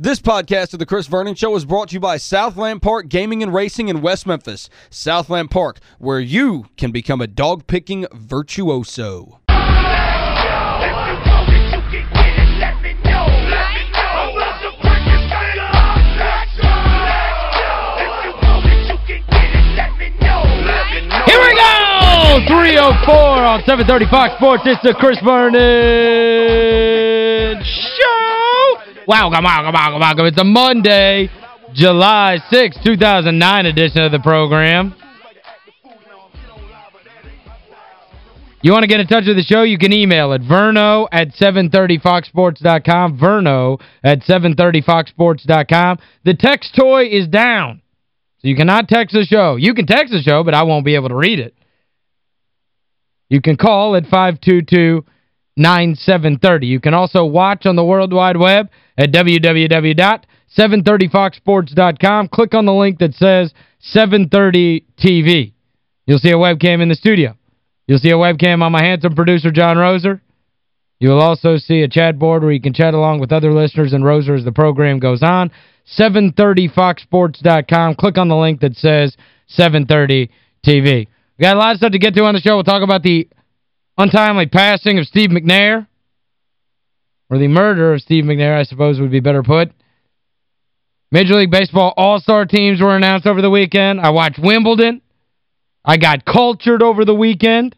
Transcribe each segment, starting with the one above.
This podcast of the Chris Vernon Show is brought to you by Southland Park Gaming and Racing in West Memphis. Southland Park, where you can become a dog-picking virtuoso. Here we go! 304 on 730 Fox Sports. It's the Chris Vernon Show. Wow, come on, come on, come on. It's a Monday, July 6, 2009 edition of the program. You want to get in touch with the show, you can email at verno at 730foxsports.com, verno at 730foxsports.com. The text toy is down. So you cannot text the show. You can text the show, but I won't be able to read it. You can call at 522-9730. You can also watch on the World Wide Web at www.730foxsports.com. Click on the link that says 730 TV. You'll see a webcam in the studio. You'll see a webcam on my handsome producer, John Roser. You'll also see a chat board where you can chat along with other listeners and Roser as the program goes on. 730foxsports.com. Click on the link that says 730 TV. We got a lot of stuff to get to on the show. We'll talk about the untimely passing of Steve McNair. Or the murder of Steve McNair, I suppose would be better put. Major League Baseball All-Star teams were announced over the weekend. I watched Wimbledon. I got cultured over the weekend.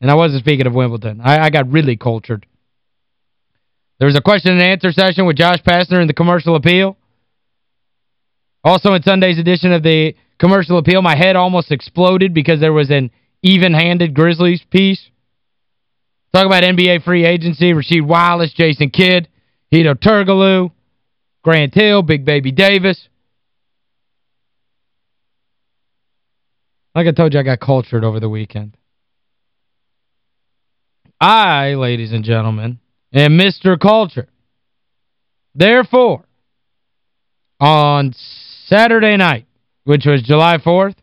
And I wasn't speaking of Wimbledon. I, I got really cultured. There was a question and answer session with Josh Pastner in the commercial appeal. Also in Sunday's edition of the commercial appeal, my head almost exploded because there was an even-handed Grizzlies piece. Talk about NBA free agency, Rasheed Wallace, Jason Kidd, Hedo Turkoglu, Grant Hill, Big Baby Davis. Like I told you, I got cultured over the weekend. I, ladies and gentlemen, am Mr. Culture. Therefore, on Saturday night, which was July 4th,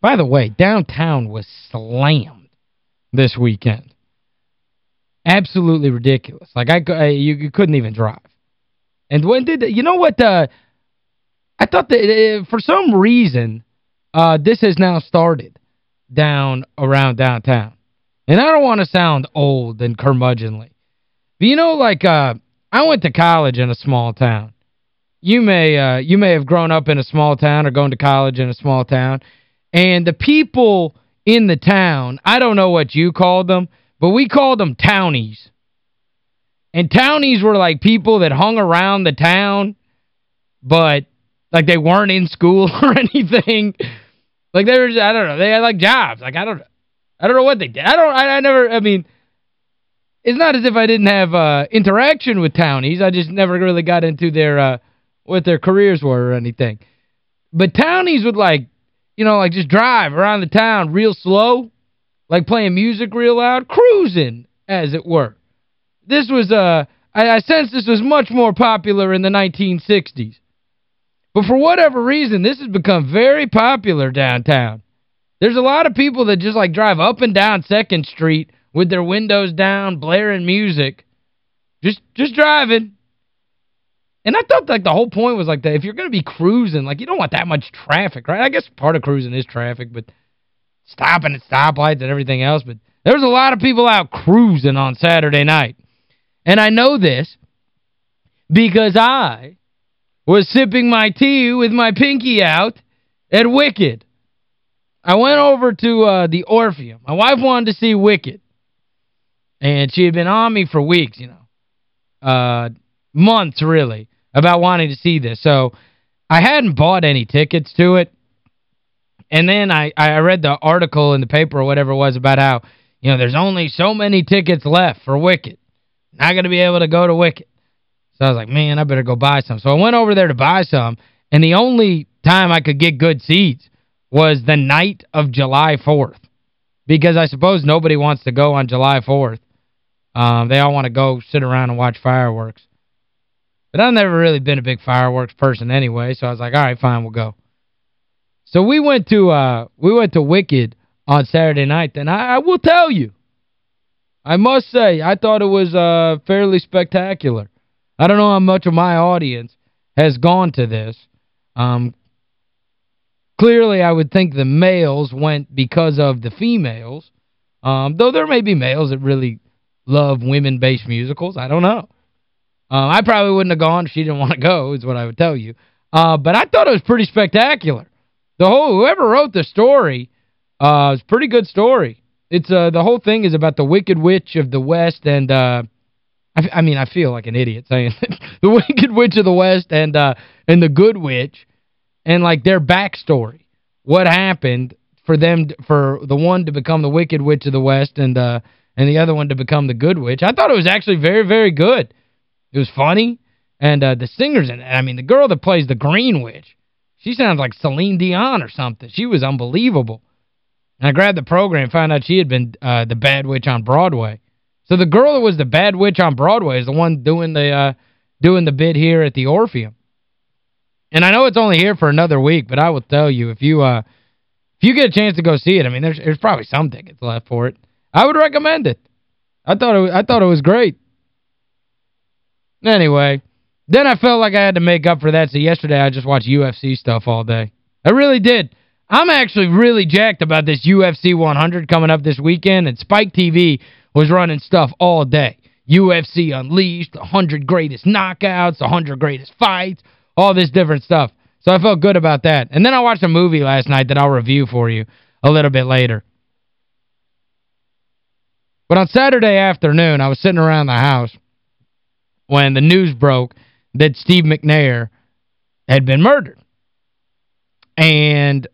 by the way, downtown was slammed this weekend. Absolutely ridiculous. Like, I you, you couldn't even drive. And when did, you know what, uh, I thought that uh, for some reason, uh, this has now started down around downtown. And I don't want to sound old and curmudgeonly. But you know, like, uh, I went to college in a small town. You may uh, you may have grown up in a small town or going to college in a small town. And the people in the town, I don't know what you called them, but we called them townies. And townies were like people that hung around the town, but like they weren't in school or anything. Like they were, just, I don't know, they had like jobs. Like I don't I don't know what they did. I don't I, I never I mean it's not as if I didn't have uh, interaction with townies. I just never really got into their uh, what their careers were or anything. But townies would like, you know, like just drive around the town real slow, like playing music real loud, cruising, as it were. This was, uh, I, I sense this was much more popular in the 1960s. But for whatever reason, this has become very popular downtown. There's a lot of people that just like drive up and down 2nd Street with their windows down, blaring music. Just just driving. And I thought like the whole point was like that if you're going to be cruising, like you don't want that much traffic, right? I guess part of cruising is traffic, but stopping at stoplights and everything else. But there was a lot of people out cruising on Saturday night. And I know this because I was sipping my tea with my pinky out at Wicked. I went over to uh, the Orpheum. My wife wanted to see Wicked. And she had been on me for weeks, you know. Uh, months, really, about wanting to see this. So I hadn't bought any tickets to it. And then I, I read the article in the paper or whatever it was about how, you know, there's only so many tickets left for Wicked. Not going to be able to go to Wicked. So I was like, man, I better go buy some. So I went over there to buy some, and the only time I could get good seats was the night of July 4th. Because I suppose nobody wants to go on July 4th. Um, they all want to go sit around and watch fireworks. But I've never really been a big fireworks person anyway, so I was like, all right, fine, we'll go. So we went to uh we went to Wicked on Saturday night, and I, I will tell you, I must say, I thought it was uh fairly spectacular. I don't know how much of my audience has gone to this. Um, clearly, I would think the males went because of the females. Um, though there may be males that really love women-based musicals. I don't know. Um, I probably wouldn't have gone if she didn't want to go, is what I would tell you. Uh, but I thought it was pretty spectacular. The whole whoever wrote the story uh it's a pretty good story. It's uh the whole thing is about the Wicked Witch of the West and uh I, I mean I feel like an idiot saying the Wicked Witch of the West and uh and the Good Witch and like their backstory. What happened for them for the one to become the Wicked Witch of the West and uh and the other one to become the Good Witch. I thought it was actually very very good. It was funny and uh the singers in it. I mean the girl that plays the Green Witch she sounds like Celine Dion or something. She was unbelievable. And I grabbed the program found out she had been uh, the bad witch on Broadway. So the girl that was the bad witch on Broadway is the one doing the uh, doing the bit here at the Orpheum. And I know it's only here for another week, but I will tell you, if you uh, if you get a chance to go see it, I mean, there's there's probably some tickets left for it. I would recommend it. I thought it, I thought it was great. Anyway, then I felt like I had to make up for that, so yesterday I just watched UFC stuff all day. I really did. I'm actually really jacked about this UFC 100 coming up this weekend, and Spike TV was running stuff all day. UFC Unleashed, the 100 greatest knockouts, the 100 greatest fights, all this different stuff. So I felt good about that. And then I watched a movie last night that I'll review for you a little bit later. But on Saturday afternoon, I was sitting around the house when the news broke that Steve McNair had been murdered. And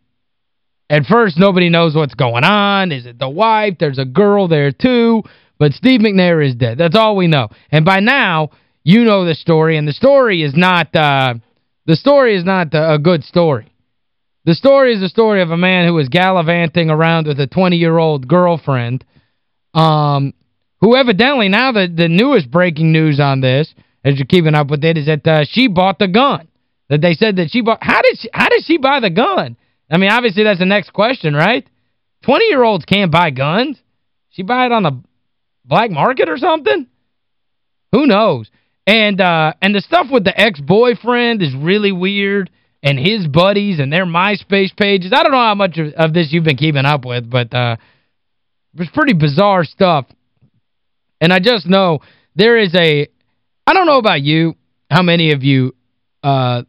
at first, nobody knows what's going on. Is it the wife? There's a girl there, too. But Steve McNair is dead. That's all we know. And by now, you know the story. And the story is not uh, the story is not a good story. The story is the story of a man who was gallivanting around with a 20-year-old girlfriend um, who evidently, now the, the newest breaking news on this as you're keeping up with it, is that uh, she bought the gun. That they said that she bought... How did she, how did she buy the gun? I mean, obviously that's the next question, right? 20-year-olds can't buy guns. She buy it on the black market or something? Who knows? And uh, and the stuff with the ex-boyfriend is really weird and his buddies and their MySpace pages. I don't know how much of, of this you've been keeping up with, but uh, it's pretty bizarre stuff. And I just know there is a I don't know about you, how many of you uh,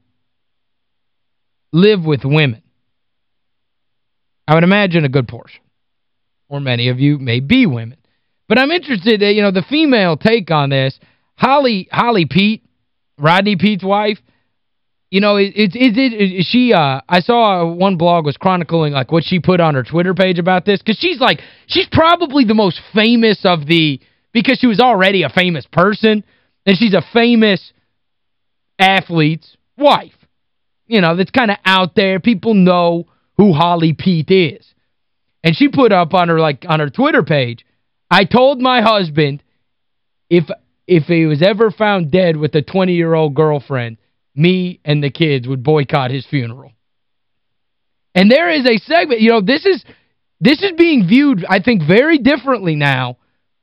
live with women. I would imagine a good portion. Or many of you may be women. But I'm interested, you know, the female take on this. Holly Holly Peete, Rodney Peete's wife, you know, is, is, it, is she, uh, I saw one blog was chronicling, like, what she put on her Twitter page about this, because she's, like, she's probably the most famous of the, because she was already a famous person, and she's a famous athlete's wife. You know, that's kind of out there. People know who Holly Peete is. And she put up on her, like, on her Twitter page, I told my husband if if he was ever found dead with a 20-year-old girlfriend, me and the kids would boycott his funeral. And there is a segment, you know, this is this is being viewed, I think, very differently now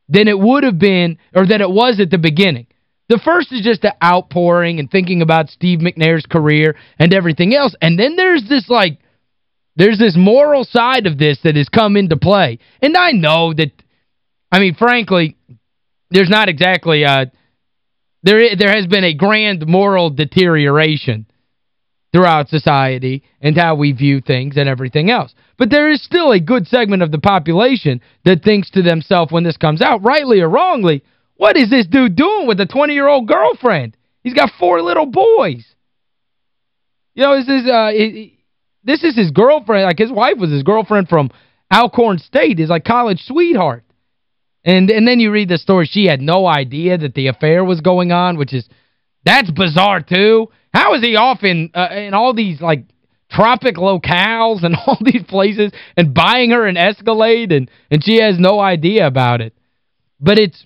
than it would have been or that it was at the beginning. The first is just the outpouring and thinking about Steve McNair's career and everything else. And then there's this, like, there's this moral side of this that has come into play. And I know that, I mean, frankly, there's not exactly, uh, there there has been a grand moral deterioration throughout society and how we view things and everything else. But there is still a good segment of the population that thinks to themselves when this comes out, rightly or wrongly, what is this dude doing with a 20-year-old girlfriend? He's got four little boys. You know, this is, uh, this is his girlfriend. Like, his wife was his girlfriend from Alcorn State, his, like, college sweetheart. And and then you read the story, she had no idea that the affair was going on, which is, that's bizarre, too. How is he off in, uh, in all these, like, tropic locales and all these places and buying her an Escalade and, and she has no idea about it? But it's,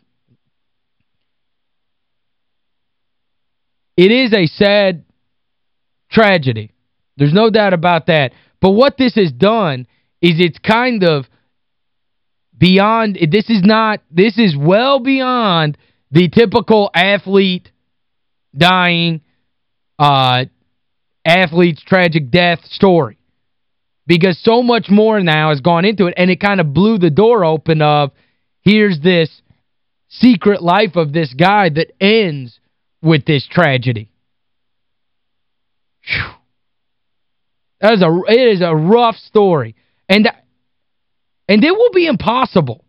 it is a sad tragedy. There's no doubt about that. But what this has done is it's kind of beyond, this is not, this is well beyond the typical athlete dying uh, athlete's tragic death story. Because so much more now has gone into it, and it kind of blew the door open of, here's this secret life of this guy that ends with this tragedy. That is a, it is a rough story. And, and it will be impossible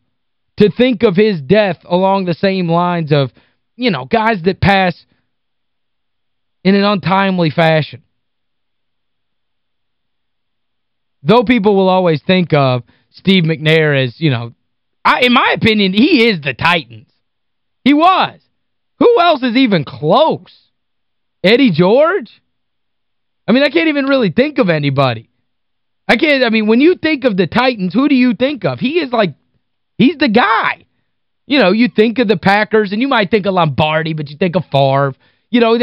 to think of his death along the same lines of, you know, guys that pass in an untimely fashion. Though people will always think of Steve McNair as, you know, I, in my opinion, he is the Titans. He was. Who else is even close? Eddie George? I mean, I can't even really think of anybody. I can't, I mean, when you think of the Titans, who do you think of? He is like, he's the guy. You know, you think of the Packers, and you might think of Lombardi, but you think of Favre. You know,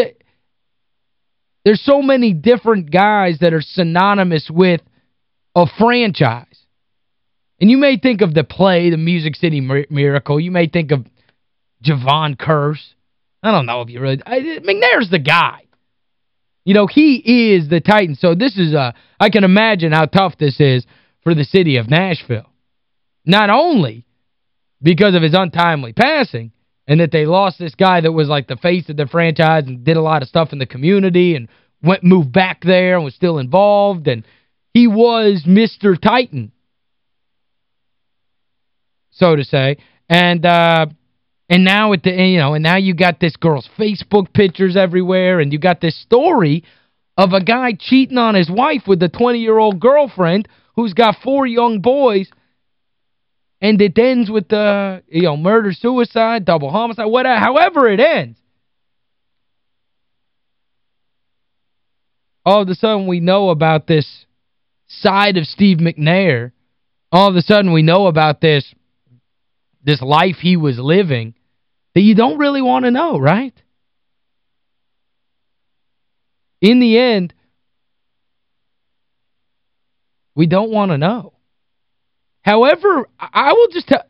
there's so many different guys that are synonymous with a franchise. And you may think of the play, the Music City Miracle. You may think of Jevon Kearse. I don't know if you really... I, McNair's the guy. You know, he is the Titan. So this is, a, I can imagine how tough this is for the city of Nashville. Not only because of his untimely passing and that they lost this guy that was like the face of the franchise and did a lot of stuff in the community and went moved back there and was still involved and he was Mr. Titan so to say and uh and now at the eh, you know, and now you got this girl's Facebook pictures everywhere and you got this story of a guy cheating on his wife with a 20-year-old girlfriend who's got four young boys and it ends with the you know murder suicide double homicide whatever however it ends. All of a sudden we know about this side of Steve McNair. All of a sudden we know about this this life he was living that you don't really want to know, right? In the end, we don't want to know. However, I will just tell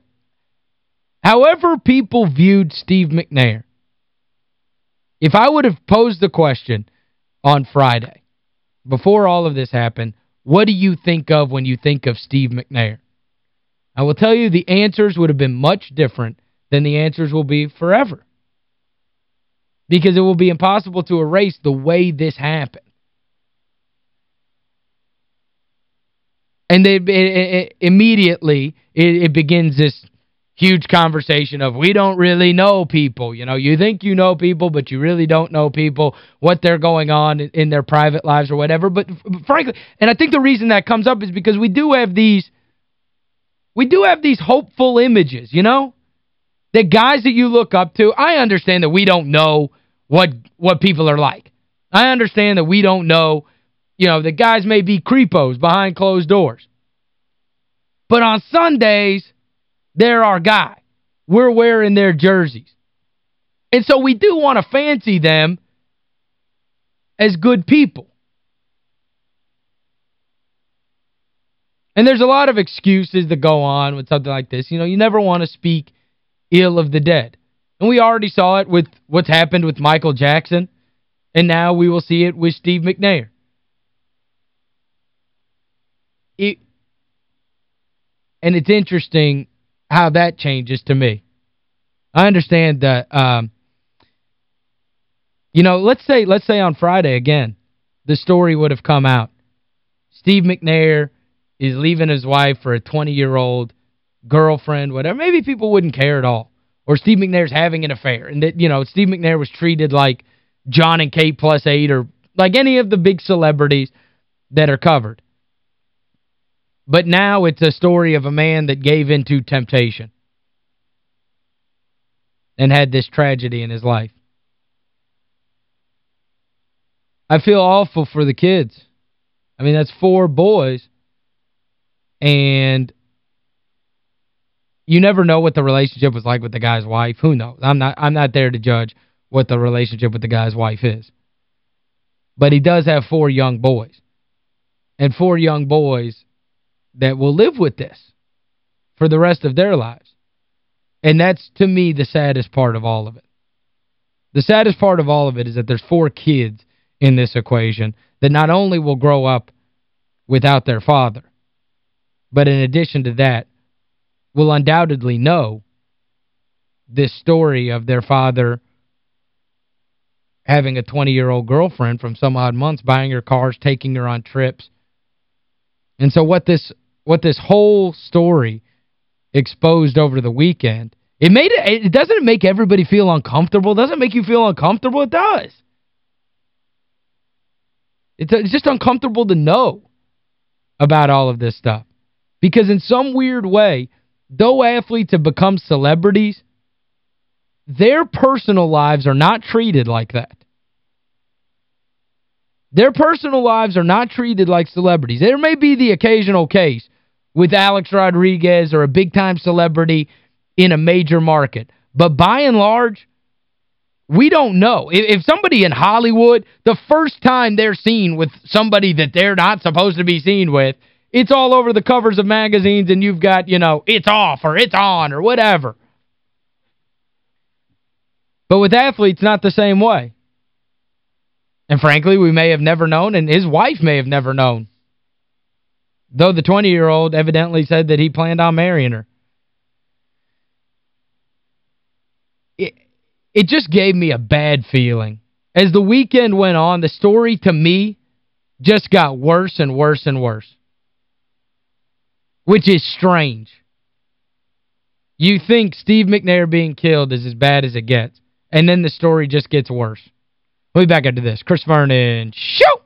however people viewed Steve McNair, if I would have posed the question on Friday, before all of this happened, what do you think of when you think of Steve McNair? I will tell you the answers would have been much different than the answers will be forever. Because it will be impossible to erase the way this happened. And they, it, it, immediately it, it begins this huge conversation of we don't really know people. You know, you think you know people, but you really don't know people, what they're going on in their private lives or whatever. But frankly, and I think the reason that comes up is because we do have these we do have these hopeful images, you know? The guys that you look up to, I understand that we don't know what what people are like. I understand that we don't know, you know, the guys may be creepos behind closed doors. But on Sundays, they're our guy. We're wearing their jerseys. And so we do want to fancy them as good people. And there's a lot of excuses that go on with something like this. You know, you never want to speak ill of the dead. And we already saw it with what's happened with Michael Jackson. And now we will see it with Steve McNair. It, and it's interesting how that changes to me. I understand that, um, you know, let's say let's say on Friday again, the story would have come out. Steve McNair is leaving his wife for a 20-year-old girlfriend, whatever. Maybe people wouldn't care at all. Or Steve McNair's having an affair. And, that you know, Steve McNair was treated like Jon and Kate plus eight or like any of the big celebrities that are covered. But now it's a story of a man that gave into temptation and had this tragedy in his life. I feel awful for the kids. I mean, that's four boys and you never know what the relationship was like with the guy's wife. Who knows? I'm not I'm not there to judge what the relationship with the guy's wife is. But he does have four young boys. And four young boys that will live with this for the rest of their lives. And that's, to me, the saddest part of all of it. The saddest part of all of it is that there's four kids in this equation that not only will grow up without their father, but in addition to that, will undoubtedly know this story of their father having a 20-year-old girlfriend from some odd months, buying her cars, taking her on trips. And so what this what this whole story exposed over the weekend, it made it, it doesn't make everybody feel uncomfortable. It doesn't make you feel uncomfortable. It does. It's, it's just uncomfortable to know about all of this stuff. Because in some weird way, though athletes have become celebrities, their personal lives are not treated like that. Their personal lives are not treated like celebrities. There may be the occasional case with Alex Rodriguez or a big-time celebrity in a major market. But by and large, we don't know. If, if somebody in Hollywood, the first time they're seen with somebody that they're not supposed to be seen with, it's all over the covers of magazines and you've got, you know, it's off or it's on or whatever. But with athletes, not the same way. And frankly, we may have never known, and his wife may have never known. Though the 20-year-old evidently said that he planned on marrying her. It, it just gave me a bad feeling. As the weekend went on, the story to me just got worse and worse and worse. Which is strange. You think Steve McNair being killed is as bad as it gets. And then the story just gets worse. We'll be back after this. Chris Vernon, show!